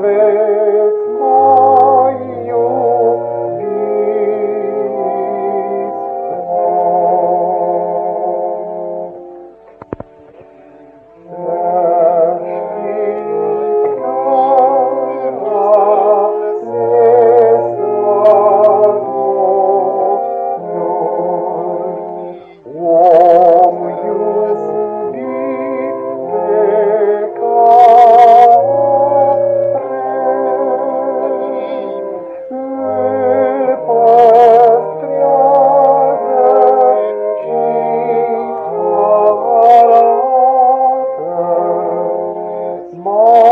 vem. more.